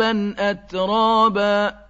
عُرُبًا أَتْرَابًا